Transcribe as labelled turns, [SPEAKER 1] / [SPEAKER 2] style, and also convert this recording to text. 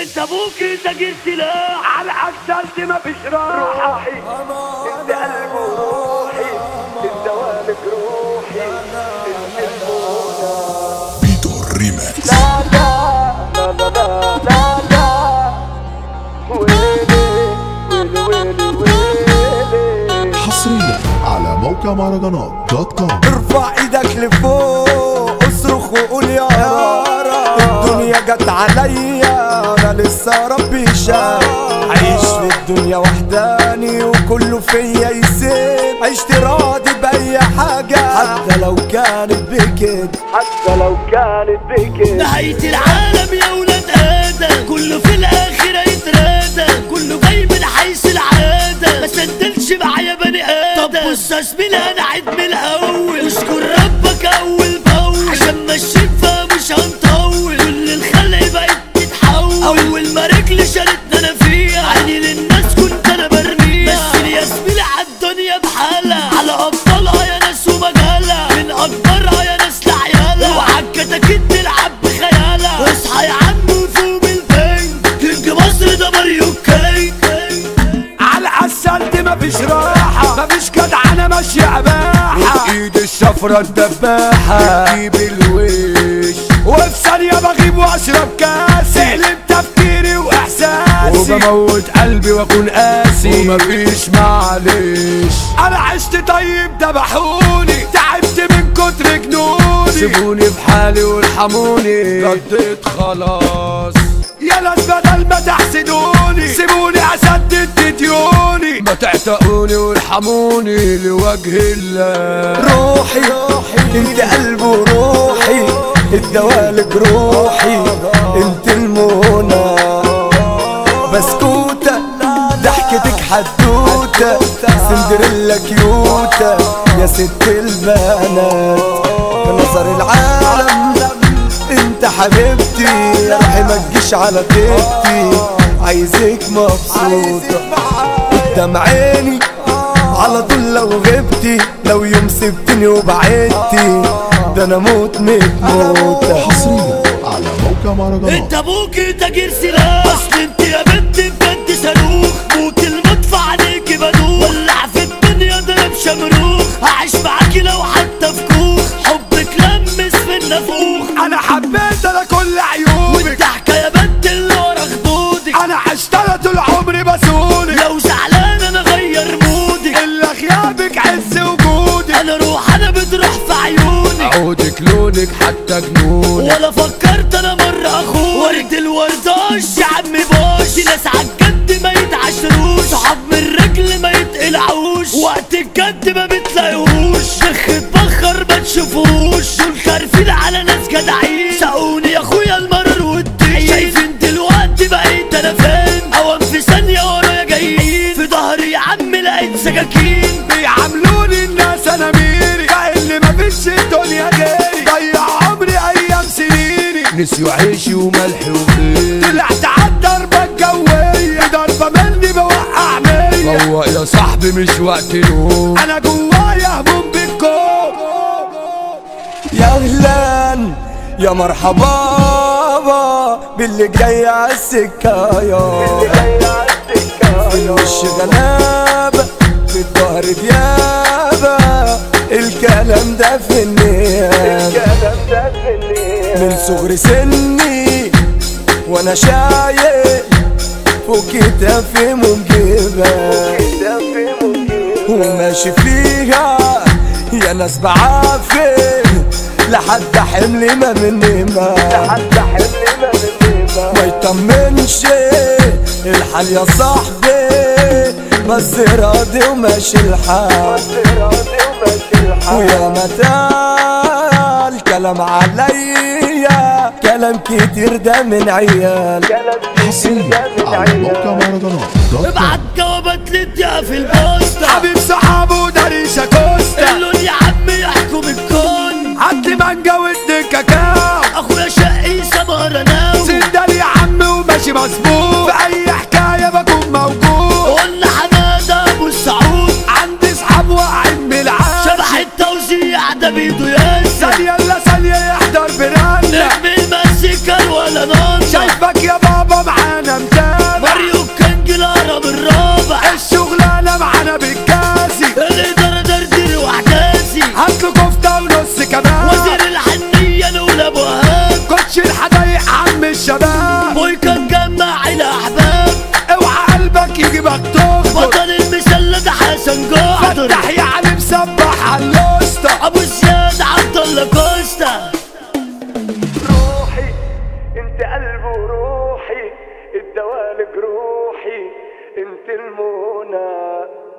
[SPEAKER 1] انت أبوك تاجر سلاح
[SPEAKER 2] على عكسلتي مفيش راحة انت قلبي وروحي انت والد روحي انت المنى
[SPEAKER 3] بيتو الريماكس
[SPEAKER 2] لا لا لا لا لا لا ويلي ويلي ويلي ويلي
[SPEAKER 3] حصريا على موقع مهرجانات dot com
[SPEAKER 4] ارفع إيدك لفوق اصرخ وقول يا رب جت عليا أنا لسه ربي شاف عايش في الدنيا وحداني وكله فيا يسيب. عشت راضي بأي حاجة حتى لو كانت بكده
[SPEAKER 2] حتى لو كانت بكده
[SPEAKER 1] نهاية العالم يا ولاد آدم. كله في الآخر هيترادم كله جاي من حيث العادة. ما سندلش معايا بني آدم. طب بص يا أنا عيد من الأول. اشكر ربك أول بأول. عشان ماشيين
[SPEAKER 4] جدعنة ماشية عباحة ايد الشفرة الدباحة. تجيب الوش. وفي ثانية بغيب وأشرب كاس اقلب تفكيري وإحساسي. وبموت قلبي وأكون قاسي. ومفيش معلش. أنا عشت طيب ذبحوني تعبت من كتر جنوني. سيبوني في حالي وارحموني. رديت خلاص. يا ناس بدل ما تحسدوني. تعتقوني وارحموني لوجه الله. روحي روحي انت قلب وروحي الدوالب روحي انت المنى بسكوتة ضحكتك حدوتة سندريلا كيوتة يا ست البنات. نظر العالم انت حبيبتي روحي ما تجيش على طيبتي. عايزك مبسوطة. قدام عيني على طول لو غبتي لو يوم سبتني وبعدتي. ده أنا موت ميت موتة
[SPEAKER 3] حصريا على موقع مهرجانات.
[SPEAKER 1] انت أبوك تاجر سلاح اصل انت يا بنت بجد صاروخ. موت المدفع عليكي بدوخ ولع في الدنيا ضرب شمروخ هعيش معاكي لو حتى
[SPEAKER 4] عودك لونك حتى جنونك.
[SPEAKER 1] ولا فكرت أنا مرة أخوك. ورد الورداش يا عم باش. دي ناس عالجد ما يتعشروش. صحاب من الرجل ما يتقلعوش. وقت الجد ما بتلاقيهوش. شيخ اتبخر ما تشوفوش. دول خارفين على ناس جدعين. سقوني يا أخويا المرر والدين. شايفين دلوقتي بقيت أنا فين أوام في ثانية ورايا جايين. في ظهري يا عم لقيت سكاكين.
[SPEAKER 4] بيعاملوني الناس أنا ميري سنيني نسيوا عيشي وملحي وخيري طلعت عالضربة الجوية ضربة مني بوقع مية هو يا صاحبي مش وقت نوم أنا جوايا هموم بالكون. يا أهلا يا مرحبا باللي جاي عالسكة يا. في الوش غلابة في الظهر ديابة الكلام ده في النيابة. من صغر سني وأنا شايل فوق كتافي منجبة وماشي فيها يا ناس بعافر لحد حملي ما مني ما. ما يطمنش الحال يا صاحبي بس راضي وماشي الحال. ويا متى كلام عليا كلام كتير ده من عيال.
[SPEAKER 3] على موقع مهرجانات. dot com
[SPEAKER 1] ابعت جوابات للدقيقة في البوسطة.
[SPEAKER 4] حبيب صحابه داريشا كوستا.
[SPEAKER 1] اللون يا عم يحكم الكون.
[SPEAKER 4] عد مانجا وادي كاكاو.
[SPEAKER 1] أخويا شقي سمارة ناو.
[SPEAKER 4] سندال يا عم وماشي مظبوط. في أي حكاية بكون موجود.
[SPEAKER 1] الأمانة شايفك يا بابا
[SPEAKER 4] معانا متابع ماريو كينج
[SPEAKER 1] العرب الرابع الشغلانة معانا بالكاسي.
[SPEAKER 4] الإدارة دردر وأحداثي هاتلو كفتة
[SPEAKER 1] ونص كمان وزير الحنية
[SPEAKER 4] الأولى أبو هاب. كوتش
[SPEAKER 5] الحدايق عم الشباب.
[SPEAKER 1] بويكا تجمع الأحباب
[SPEAKER 5] اوعى قلبك يجيبك تخطر
[SPEAKER 1] بطل المسلة ده حسن جحدر
[SPEAKER 5] فتح يا علي مسبح على الوسطى
[SPEAKER 1] أبو زياد عبد الله كوستا.
[SPEAKER 2] وروحي الدوالق روحي انت المنى.